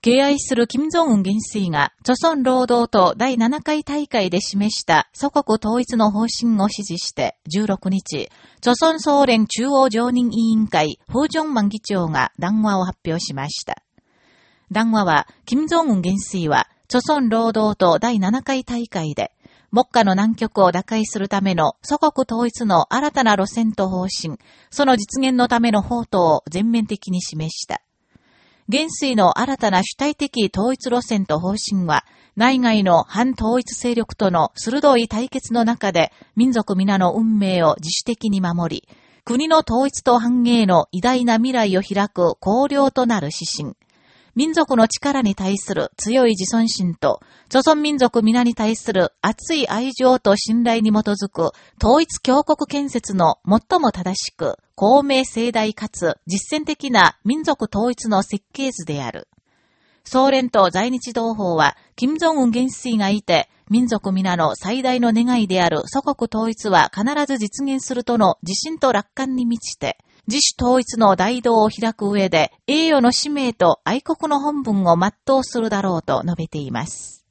敬愛する金正恩元帥が、著村労働党第7回大会で示した祖国統一の方針を支持して16日、著村総連中央常任委員会、風正万議長が談話を発表しました。談話は、金正恩元帥は、著村労働党第7回大会で、目下の難局を打開するための祖国統一の新たな路線と方針、その実現のための法とを全面的に示した。元帥の新たな主体的統一路線と方針は、内外の反統一勢力との鋭い対決の中で民族皆の運命を自主的に守り、国の統一と繁栄の偉大な未来を開く綱領となる指針。民族の力に対する強い自尊心と、祖孫民族皆に対する熱い愛情と信頼に基づく統一強国建設の最も正しく、公明盛大かつ実践的な民族統一の設計図である。総連と在日同胞は、金正恩元帥がいて、民族皆の最大の願いである祖国統一は必ず実現するとの自信と楽観に満ちて、自主統一の大道を開く上で、栄誉の使命と愛国の本文を全うするだろうと述べています。